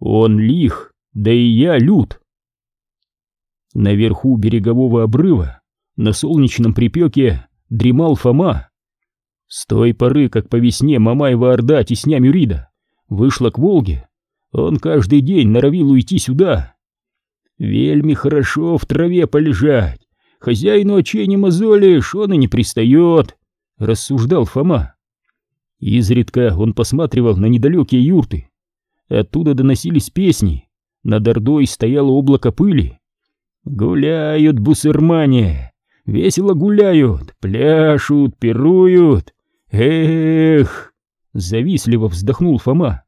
Он лих, да и я лют. Наверху берегового обрыва, на солнечном припеке, дремал Фома. С той поры, как по весне Мамаева Орда, тесня Мюрида, вышла к Волге, он каждый день норовил уйти сюда. Вельми хорошо в траве полежать, хозяину очей не мозолишь, он и не пристает, рассуждал Фома. Изредка он посматривал на недалекие юрты. Оттуда доносились песни, над Ордой стояло облако пыли. Гуляют бусырмане, весело гуляют, пляшут, пируют. Эх! Завистливо вздохнул Фома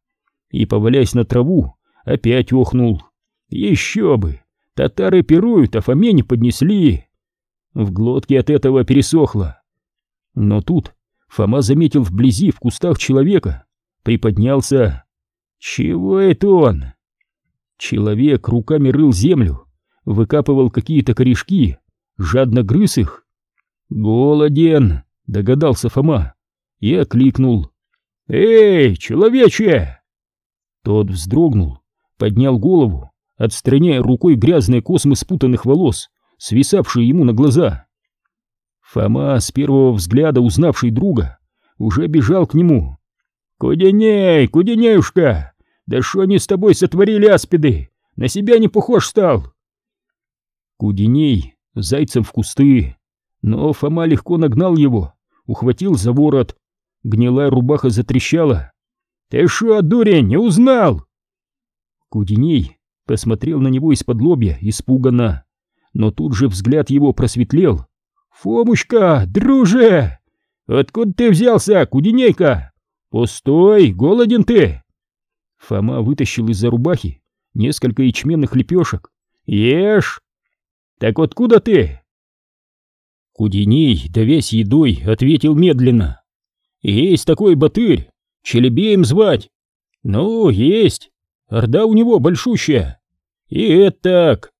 и, повалясь на траву, опять охнул. Еще бы! Татары пируют, а Фоме не поднесли. В глотке от этого пересохло. Но тут Фома заметил вблизи в кустах человека, приподнялся. Чего это он? Человек руками рыл землю, выкапывал какие-то корешки, жадно грыз их. «Голоден!» — догадался Фома и окликнул. «Эй, человече!» Тот вздрогнул, поднял голову, отстраняя рукой грязные космы спутанных волос, свисавшие ему на глаза. Фома, с первого взгляда узнавший друга, уже бежал к нему. «Куденей, Куденеюшка! Да что они с тобой сотворили аспиды? На себя не похож стал!» Куденей зайцем в кусты, но Фома легко нагнал его, ухватил за ворот. Гнилая рубаха затрещала. «Ты шо, дурень, не узнал?» Куденей посмотрел на него из-под лобья, испуганно, но тут же взгляд его просветлел. «Фомушка, друже! Откуда ты взялся, Куденейка? Пустой, голоден ты!» Фома вытащил из-за рубахи несколько ячменных лепешек. «Ешь!» «Так откуда ты?» Куденей, давясь едой, ответил медленно. «Есть такой батырь, Челебеем звать. Ну, есть. Орда у него большущая. И это так.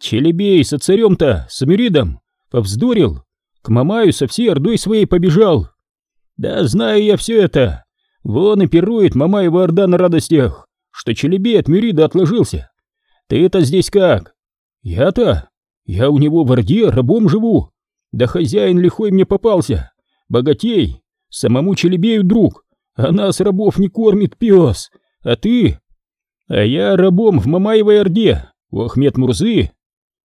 Челебей со царем-то, с Амиридом, повздорил. К Мамаю со всей ордой своей побежал. Да знаю я все это. Вон и пирует Мамаева орда на радостях, что Челебей от Мирида отложился. Ты-то здесь как? Я-то? Я у него в орде рабом живу. Да хозяин лихой мне попался. Богатей. Самому Челебею друг. А нас рабов не кормит пес. А ты? А я рабом в Мамаевой Орде. У Ахмед Мурзы.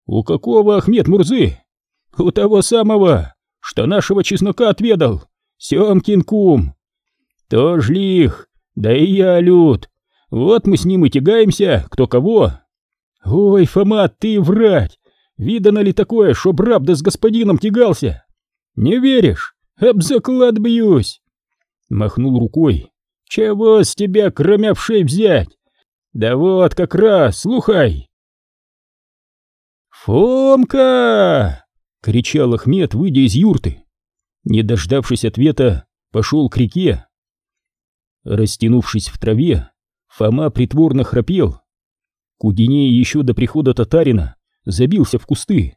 У какого Ахмед Мурзы? У того самого, что нашего чеснока отведал. Семкин кум. Тоже лих. Да и я лют. Вот мы с ним и тягаемся, кто кого. Ой, Фома, ты врать. Видано ли такое, чтоб раб да с господином тягался? Не веришь? Об заклад бьюсь. Махнул рукой. Чего с тебя, кроме вшей, взять? Да вот как раз, слухай. «Фомка!» — кричал Ахмед, выйдя из юрты. Не дождавшись ответа, пошел к реке. Растянувшись в траве, Фома притворно храпел. Кудиней еще до прихода татарина забился в кусты.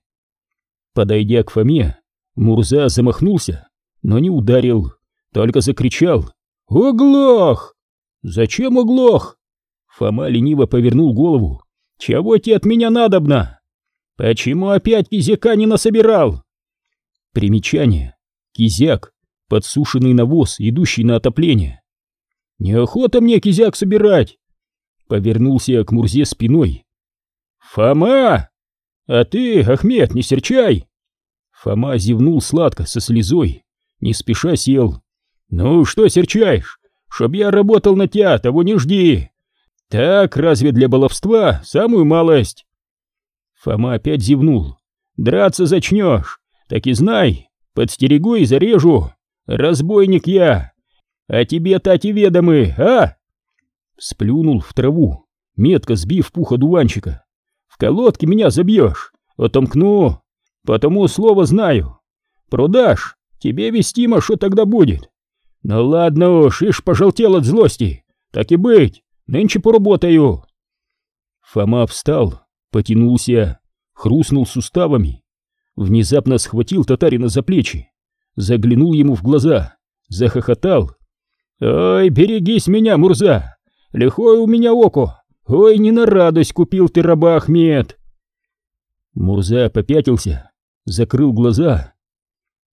Подойдя к Фоме, Мурза замахнулся, но не ударил, только закричал «Углох!» «Зачем углох?» Фома лениво повернул голову. «Чего тебе от меня надобно?» «Почему опять кизяка не насобирал?» Примечание. Кизяк. Подсушенный навоз, идущий на отопление. «Неохота мне кизяк собирать!» Повернулся к Мурзе спиной. «Фома! А ты, Ахмед, не серчай!» Фома зевнул сладко, со слезой, не спеша сел. «Ну, что серчаешь? Чтоб я работал на тебя, того не жди! Так, разве для баловства самую малость?» Фома опять зевнул. «Драться зачнешь, так и знай, подстерегу и зарежу. Разбойник я. А тебе тати ведомы, а?» Сплюнул в траву, метко сбив пух одуванчика. «В колодке меня забьешь, отомкну, потому слово знаю. Продашь, тебе вестимо, что тогда будет. Ну ладно уж, ишь пожелтел от злости. Так и быть, нынче поработаю. Фома встал, потянулся, хрустнул суставами. Внезапно схватил татарина за плечи, заглянул ему в глаза, захохотал. «Ой, берегись меня, Мурза! Лихое у меня око! Ой, не на радость купил ты раба, Ахмед. Мурза попятился, закрыл глаза.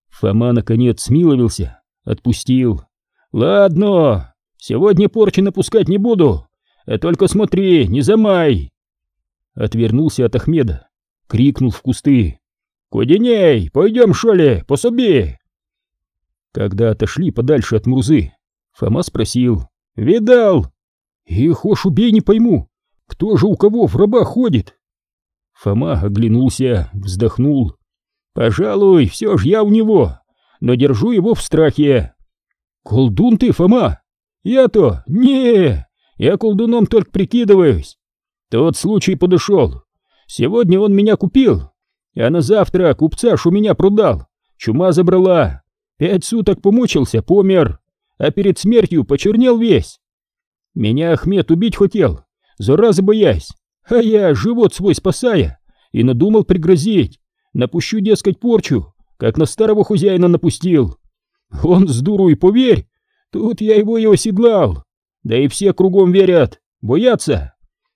Фома, наконец, смиловился, отпустил. Ладно, сегодня порчи напускать не буду, а только смотри, не замай. Отвернулся от Ахмеда, крикнул в кусты. «Куденей, пойдем, ли, пособи!» Когда отошли подальше от Мурзы, Фома спросил. «Видал?» «И хошь убей, не пойму, кто же у кого в раба ходит?» Фома оглянулся, вздохнул. «Пожалуй, все ж я у него, но держу его в страхе». «Колдун ты, Фома?» «Я-то? не Я колдуном только прикидываюсь. Тот случай подошел. Сегодня он меня купил, а на завтра купца у меня продал. Чума забрала. Пять суток помучился, помер, а перед смертью почернел весь. Меня Ахмед убить хотел, заразы боясь, а я, живот свой спасая, и надумал пригрозить. Напущу, дескать, порчу, как на старого хозяина напустил. Он с дуру и поверь, тут я его и оседлал. Да и все кругом верят, боятся.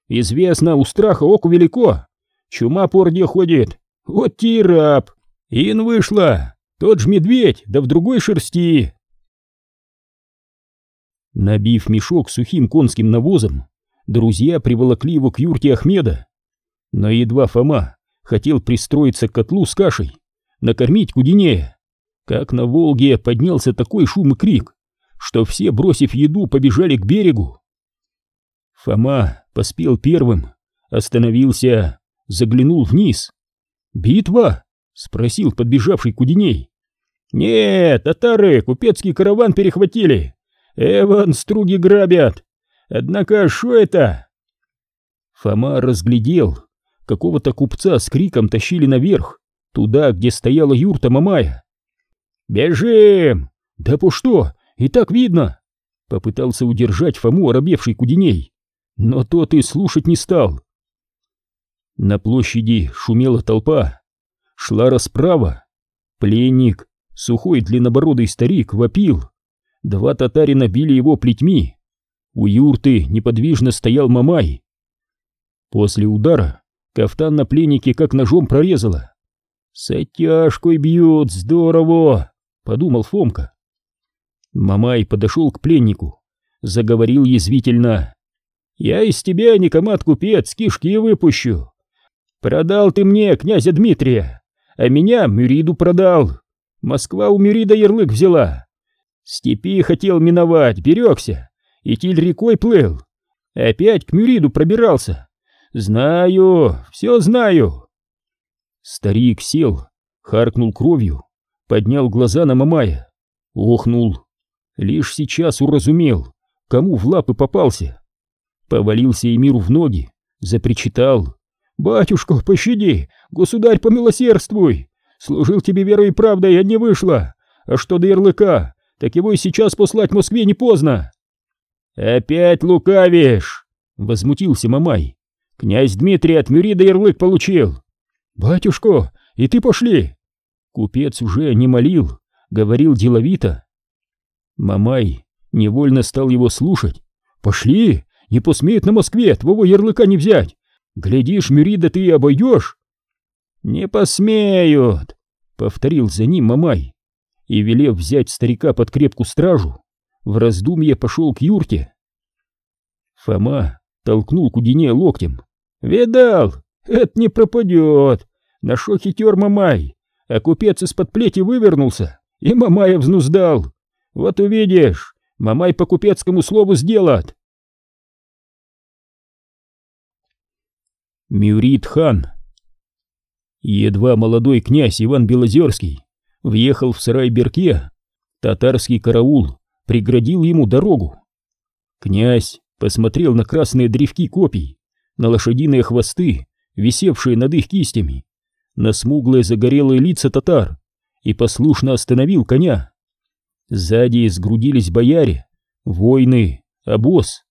Известно, у страха оку велико. Чума по орде ходит. Вот те раб. Ин вышла. Тот ж медведь, да в другой шерсти. Набив мешок сухим конским навозом, друзья приволокли его к юрте Ахмеда. Но едва Фома хотел пристроиться к котлу с кашей, накормить кудинея, как на Волге поднялся такой шум и крик, что все, бросив еду, побежали к берегу. Фома поспел первым, остановился, заглянул вниз. «Битва?» — спросил подбежавший Кудиней. «Нет, татары купецкий караван перехватили. Эван струги грабят. Однако что это?» Фома разглядел. Какого-то купца с криком тащили наверх, туда, где стояла юрта Мамая. «Бежим!» «Да по что? И так видно!» Попытался удержать Фому оробевший Кудиней но тот и слушать не стал. На площади шумела толпа, шла расправа. Пленник, сухой длиннобородый старик, вопил. Два татарина били его плетьми. У юрты неподвижно стоял Мамай. После удара кафтан на пленнике как ножом прорезало. «С оттяжкой бьют, здорово!» — подумал Фомка. Мамай подошел к пленнику, заговорил язвительно. Я из тебя, Никомат-купец, кишки выпущу. Продал ты мне князя Дмитрия, а меня Мюриду продал. Москва у Мюрида ярлык взяла. Степи хотел миновать, берегся, и Тиль рекой плыл. Опять к Мюриду пробирался. Знаю, все знаю. Старик сел, харкнул кровью, поднял глаза на Мамая, охнул. Лишь сейчас уразумел, кому в лапы попался. Повалился Эмиру в ноги, запричитал. «Батюшка, пощади! Государь, помилосердствуй! Служил тебе верой и правдой, а не вышло! А что до ярлыка, так его и сейчас послать Москве не поздно!» «Опять лукавишь!» — возмутился Мамай. «Князь Дмитрий от Мюрида ярлык получил!» «Батюшка, и ты пошли!» Купец уже не молил, говорил деловито. Мамай невольно стал его слушать. «Пошли! Не посмеют на Москве твоего ярлыка не взять. Глядишь, Мюрида, ты и обойдешь. Не посмеют, повторил за ним Мамай. И, велев взять старика под крепкую стражу, в раздумье пошел к юрте. Фома толкнул Кудине локтем. «Видал, это не пропадет. Нашел хитер Мамай, а купец из-под плети вывернулся и Мамая взнуздал. Вот увидишь, Мамай по купецкому слову сделает. Мюрит хан. Едва молодой князь Иван Белозерский въехал в сарай Берке, татарский караул преградил ему дорогу. Князь посмотрел на красные древки копий, на лошадиные хвосты, висевшие над их кистями, на смуглые загорелые лица татар и послушно остановил коня. Сзади сгрудились бояре, воины, обоз.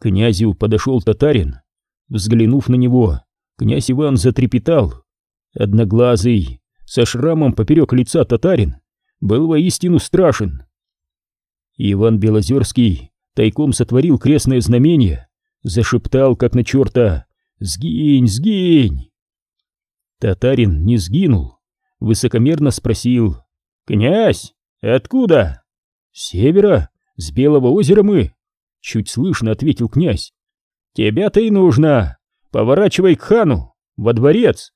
Князю подошел татарин, Взглянув на него, князь Иван затрепетал. Одноглазый, со шрамом поперек лица татарин, был воистину страшен. Иван Белозерский тайком сотворил крестное знамение, зашептал, как на черта, «Сгинь, сгинь!» Татарин не сгинул, высокомерно спросил, «Князь, откуда?» «С севера, с Белого озера мы», — чуть слышно ответил князь. «Тебя-то и нужно, поворачивай к хану, во дворец».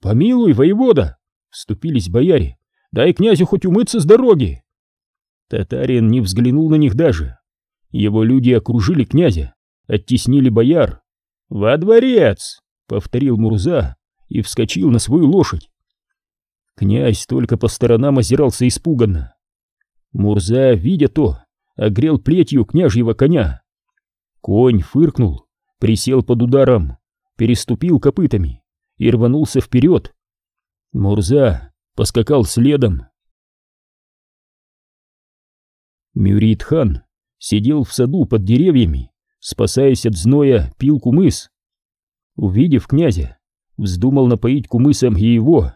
«Помилуй, воевода!» — вступились бояре. «Дай князю хоть умыться с дороги!» Татарин не взглянул на них даже. Его люди окружили князя, оттеснили бояр. «Во дворец!» — повторил Мурза и вскочил на свою лошадь. Князь только по сторонам озирался испуганно. Мурза, видя то, огрел плетью княжьего коня. Конь фыркнул, присел под ударом, переступил копытами и рванулся вперед. Мурза поскакал следом. Мюрид хан сидел в саду под деревьями, спасаясь от зноя, пил кумыс. Увидев князя, вздумал напоить кумысом и его.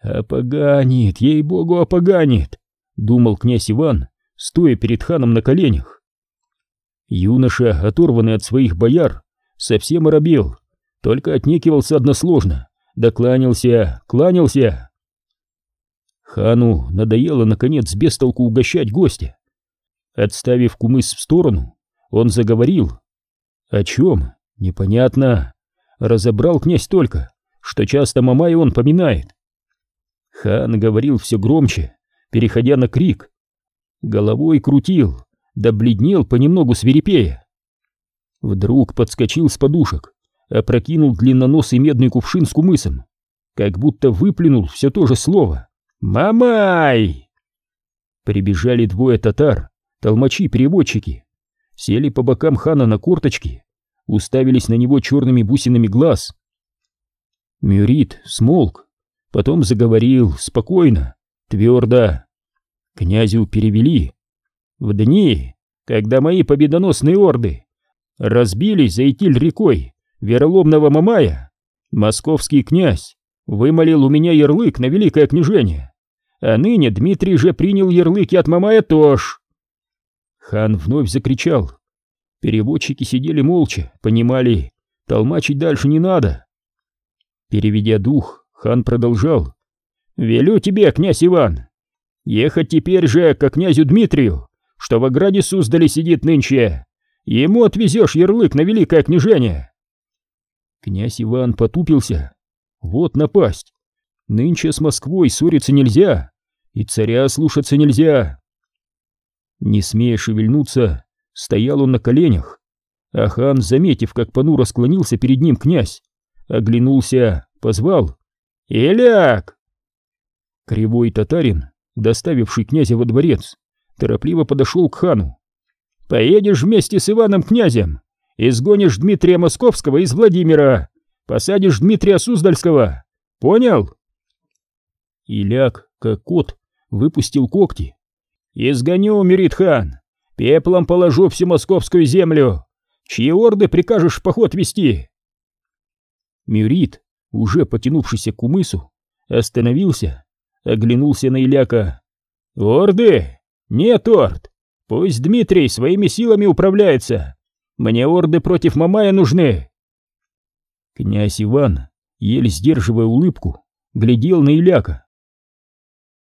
«Опоганит, ей-богу, опоганит!» — думал князь Иван, стоя перед ханом на коленях. Юноша, оторванный от своих бояр, совсем оробел, только отнекивался односложно, да кланялся, кланялся. Хану надоело, наконец, без толку угощать гостя. Отставив кумыс в сторону, он заговорил. О чем? Непонятно. Разобрал князь только, что часто Мамай он поминает. Хан говорил все громче, переходя на крик. Головой крутил, да бледнел понемногу свирепея. Вдруг подскочил с подушек, опрокинул длинноносый медный кувшин с кумысом, как будто выплюнул все то же слово. «Мамай!» Прибежали двое татар, толмачи-переводчики, сели по бокам хана на корточки, уставились на него черными бусинами глаз. Мюрит смолк, потом заговорил спокойно, твердо. Князю перевели. В дни, когда мои победоносные орды разбились за Итиль рекой вероломного Мамая, московский князь вымолил у меня ярлык на великое княжение, а ныне Дмитрий же принял ярлыки от Мамая тоже. Хан вновь закричал. Переводчики сидели молча, понимали, толмачить дальше не надо. Переведя дух, хан продолжал. «Велю тебе, князь Иван, ехать теперь же к князю Дмитрию, что в ограде Суздали сидит нынче. Ему отвезешь ярлык на великое княжение». Князь Иван потупился. Вот напасть. Нынче с Москвой ссориться нельзя, и царя слушаться нельзя. Не смея шевельнуться, стоял он на коленях, а хан, заметив, как понуро склонился перед ним князь, оглянулся, позвал «Иляк!». Кривой татарин, доставивший князя во дворец, торопливо подошел к хану. «Поедешь вместе с Иваном князем, изгонишь Дмитрия Московского из Владимира, посадишь Дмитрия Суздальского, понял?» Иляк, как кот, выпустил когти «Изгоню, Мирит-хан! Пеплом положу всю московскую землю! Чьи орды прикажешь в поход вести?» Мюрит, уже потянувшийся к умысу, остановился, оглянулся на Иляка. «Орды? Нет орд! Пусть Дмитрий своими силами управляется! Мне орды против Мамая нужны!» Князь Иван, еле сдерживая улыбку, глядел на Иляка.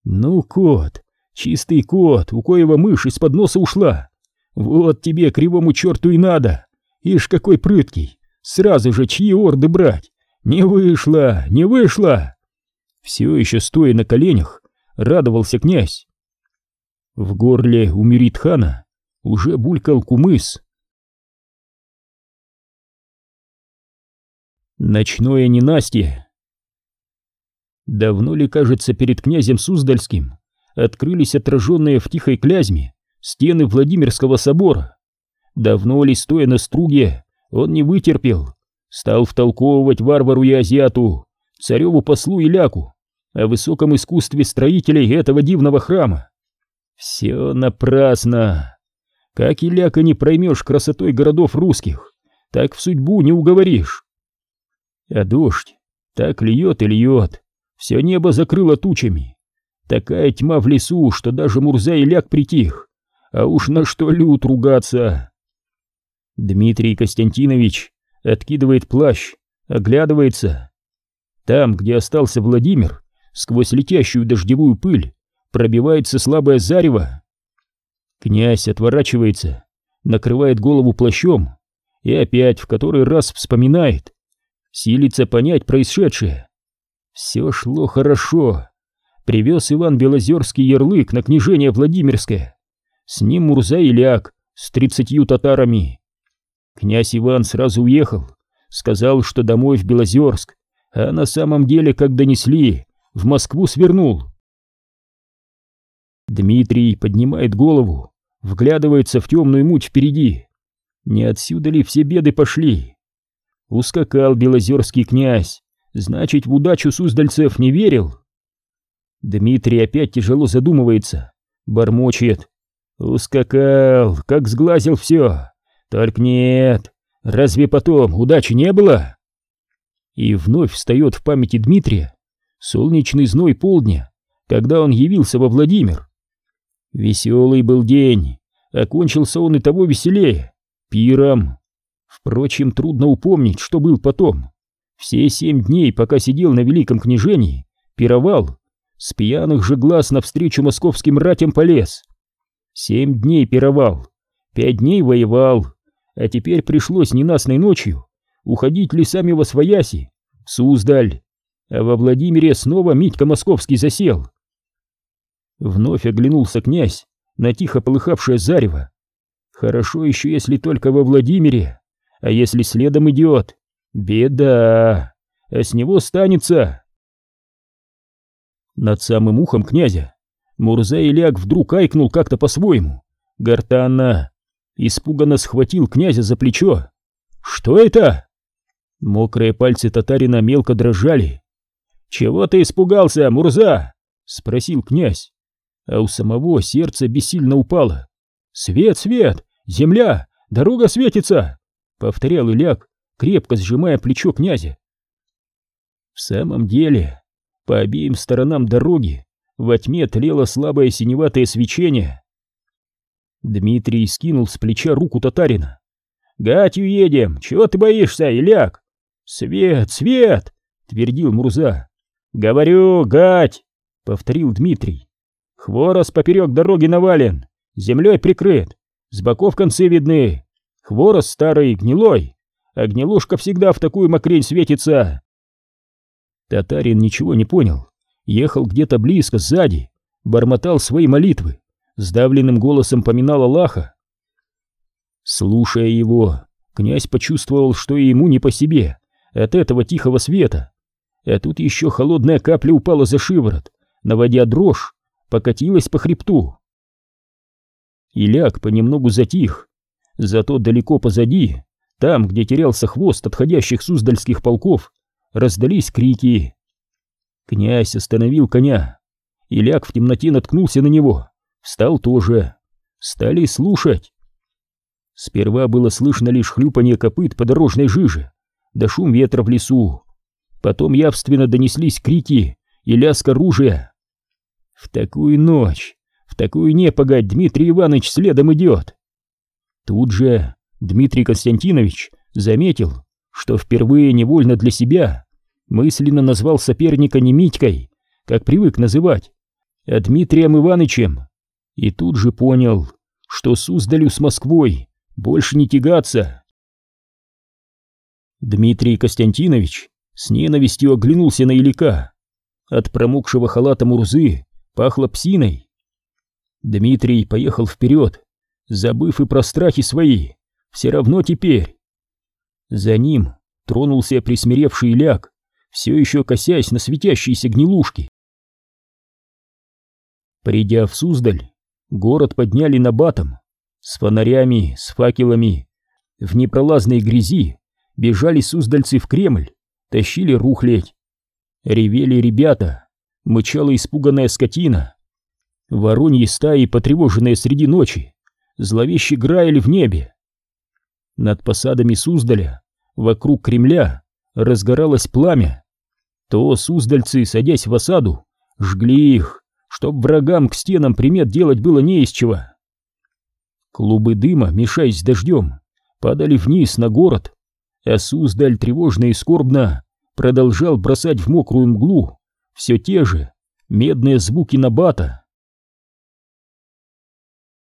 «Ну, кот, Чистый кот, у коего мышь из-под носа ушла. Вот тебе, кривому черту, и надо. Ишь, какой прыткий. Сразу же чьи орды брать? Не вышло, не вышло. Все еще стоя на коленях, радовался князь. В горле у Миритхана уже булькал кумыс. Ночное ненастье. Давно ли, кажется, перед князем Суздальским открылись отраженные в тихой клязьме стены Владимирского собора. Давно ли, стоя на струге, он не вытерпел, стал втолковывать варвару и азиату, цареву послу и ляку, о высоком искусстве строителей этого дивного храма. Все напрасно. Как и ляка не проймешь красотой городов русских, так в судьбу не уговоришь. А дождь так льет и льет, все небо закрыло тучами, Такая тьма в лесу, что даже Мурза и Ляг притих. А уж на что лют ругаться. Дмитрий Константинович откидывает плащ, оглядывается. Там, где остался Владимир, сквозь летящую дождевую пыль пробивается слабое зарево. Князь отворачивается, накрывает голову плащом и опять в который раз вспоминает, силится понять происшедшее. Все шло хорошо. Привез Иван Белозерский ярлык на княжение Владимирское. С ним Мурза и Ляг с тридцатью татарами. Князь Иван сразу уехал, сказал, что домой в Белозерск, а на самом деле, как донесли, в Москву свернул. Дмитрий поднимает голову, вглядывается в темную муть впереди. Не отсюда ли все беды пошли? Ускакал белозерский князь, значит, в удачу суздальцев не верил. Дмитрий опять тяжело задумывается, бормочет. Ускакал, как сглазил все. Только нет, разве потом удачи не было? И вновь встает в памяти Дмитрия солнечный зной полдня, когда он явился во Владимир. Веселый был день, окончился он и того веселее, пиром. Впрочем, трудно упомнить, что был потом. Все семь дней, пока сидел на великом княжении, пировал, с пьяных же глаз навстречу московским ратям полез. Семь дней пировал, пять дней воевал, а теперь пришлось ненастной ночью уходить лесами во свояси, в Суздаль, а во Владимире снова Митька Московский засел. Вновь оглянулся князь на тихо полыхавшее зарево. Хорошо еще, если только во Владимире, а если следом идет, беда, а с него станется. Над самым ухом князя Мурза Иляк вдруг айкнул как-то по-своему, гортанно, испуганно схватил князя за плечо. «Что это?» Мокрые пальцы татарина мелко дрожали. «Чего ты испугался, Мурза?» — спросил князь. А у самого сердце бессильно упало. «Свет, свет! Земля! Дорога светится!» — повторял Иляк, крепко сжимая плечо князя. В самом деле, по обеим сторонам дороги во тьме тлело слабое синеватое свечение. Дмитрий скинул с плеча руку татарина. «Гатью едем! Чего ты боишься, Иляк?» «Свет, свет!» — твердил Мурза. «Говорю, гать!» — повторил Дмитрий. «Хворост поперек дороги навален, землей прикрыт, с боков концы видны. Хворост старый, гнилой, а гнилушка всегда в такую мокрень светится». Татарин ничего не понял, ехал где-то близко, сзади, бормотал свои молитвы, сдавленным голосом поминал Аллаха. Слушая его, князь почувствовал, что и ему не по себе от этого тихого света. А тут еще холодная капля упала за шиворот, наводя дрожь, покатилась по хребту. Иляк понемногу затих, зато далеко позади, там, где терялся хвост отходящих суздальских полков, раздались крики. Князь остановил коня. Иляк в темноте наткнулся на него, встал тоже. Стали слушать. Сперва было слышно лишь хлюпанье копыт по дорожной жиже, да шум ветра в лесу. Потом явственно донеслись крики и лязг оружия. В такую ночь, в такую непогодь Дмитрий Иванович следом идет. Тут же Дмитрий Константинович заметил, что впервые невольно для себя мысленно назвал соперника не Митькой, как привык называть, а Дмитрием Ивановичем, и тут же понял, что Суздалю с Москвой больше не тягаться. Дмитрий Константинович с ненавистью оглянулся на Илика. От промокшего халата Мурзы пахло псиной. Дмитрий поехал вперед, забыв и про страхи свои, все равно теперь. За ним тронулся присмиревший Иляк, все еще косясь на светящиеся гнилушки. Придя в Суздаль, город подняли на батом, с фонарями, с факелами, в непролазной грязи бежали суздальцы в Кремль, тащили рухлядь. Ревели ребята, мычала испуганная скотина. Вороньи стаи, потревоженные среди ночи, зловеще граяли в небе. Над посадами Суздаля, вокруг Кремля, разгоралось пламя. То суздальцы, садясь в осаду, жгли их, чтоб врагам к стенам примет делать было не из чего. Клубы дыма, мешаясь с дождем, падали вниз на город, а Суздаль тревожно и скорбно продолжал бросать в мокрую мглу все те же медные звуки набата.